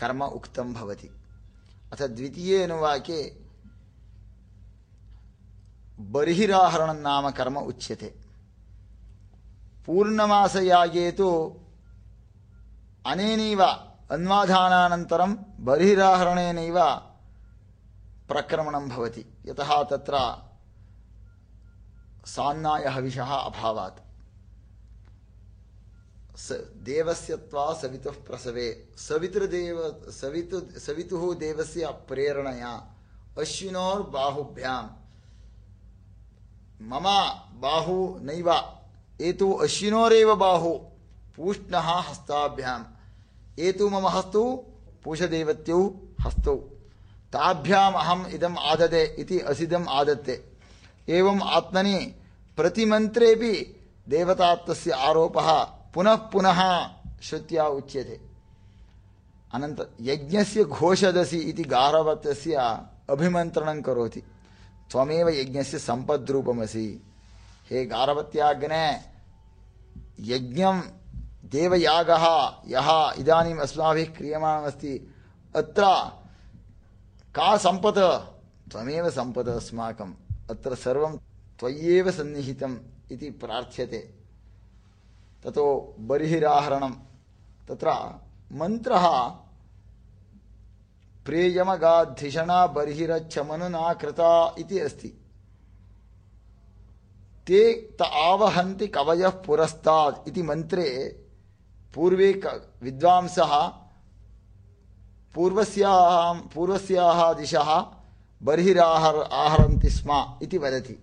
కర్మ ఉక్తం భవతి. అత అథ ద్వితీయేనువాకే బరిహిరాహరణం నామ కర్మ ఉచ్యతే. పూర్ణమాసయాగేతో అనేనైవ అన్వాధానానంతరం బరిహిరాహరణేనైవ ప్రక్రమణం భవతి. యత తత్ర సాన్నాయ హవిష అభావాత్. देवस्य त्वा सवितुः प्रसवे। सवितृदेव सवितु, सवितुः देवस्य प्रेरणया। अश्विनोर्बाहुभ्यां मम बाहु नैव। एतु अश्विनोरेव बाहु। पूष्णः हस्ताभ्याम्। एतु मम हस्तौ पूषदेवत्यौ हस्तौ। ताभ्याम् अहम् इदम् आददे इति असिदम् आदत्ते। एवम् आत्मनि प्रतिमन्त्रेपि देवतात्वस्य आरोपः पुनः पुनः श्रुत्या उच्यते। अनन्त यज्ञस्य घोषदसि इति गारवतस्य अभिमन्त्रणं करोति। त्वमेव यज्ञस्य सम्पद्रूपमसि। हे गारवत्याग्ने, यज्ञं देवयागः, यः इदानीम् अस्माभिः क्रियमाणमस्ति, अत्र का सम्पत्? त्वमेव सम्पत् अस्माकम्। अत्र सर्वं त्वय्येव सन्निहितम् इति प्रार्थ्यते। ततो बर्हिराहरणं। तत्र मन्त्रः, प्रेयमगाधिषणा बर्हिरच्छमनुना कृता इति अस्ति। ते त आवहन्ति कवयः पुरस्तात् इति मन्त्रे पूर्वे विद्वांसः पूर्वस्याः पूर्वस्याः दिशः बर्हिराहर, आहरन्ति स्म इति वदति।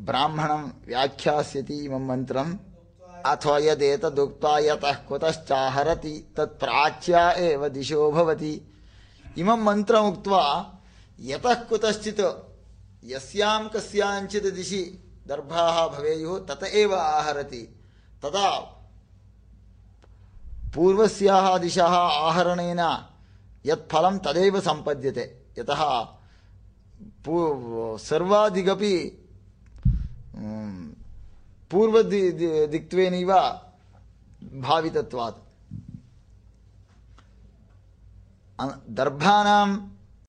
ब्राह्मणं व्याख्यास्यति इमं मन्त्रम्। अथवा यदेतदुक्त्वा यतः कुतश्चाहरति तत्प्राच्या एव दिशो भवति। इमं मन्त्रमुक्त्वा यतः कुतश्चित् यस्यां कस्याञ्चित् दिशि दर्भाः भवेयुः, तत एव आहरति। तदा पूर्वस्याः दिशः आहरणेन यत् फलं तदेव सम्पद्यते। यतः सर्वादिगपि पूर्वदिक्त्वेनैव भावितत्वात्। दर्भानां